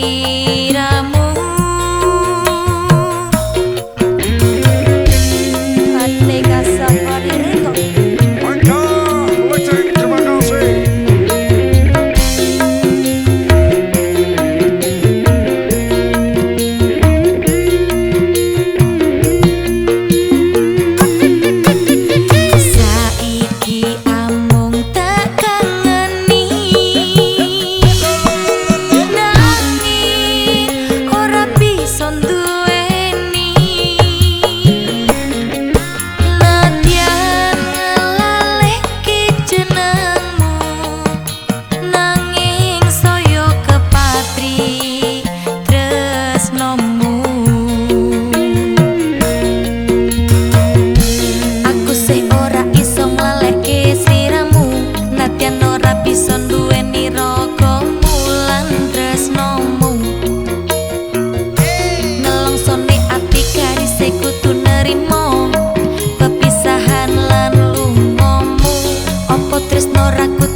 You. terima pepisahan lan lumomu opo tresno rakut